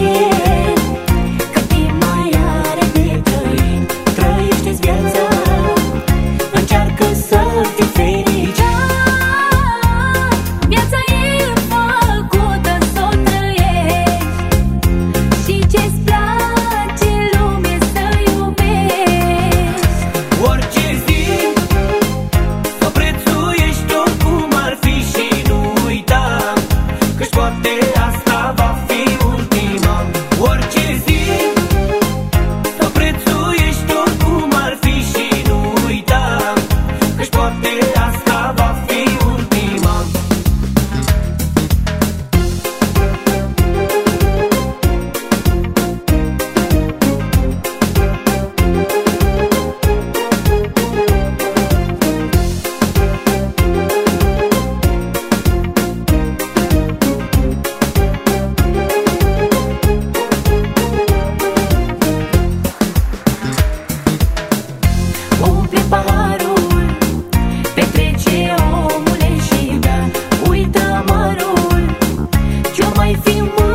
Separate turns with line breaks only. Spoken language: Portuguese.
yeah. feel more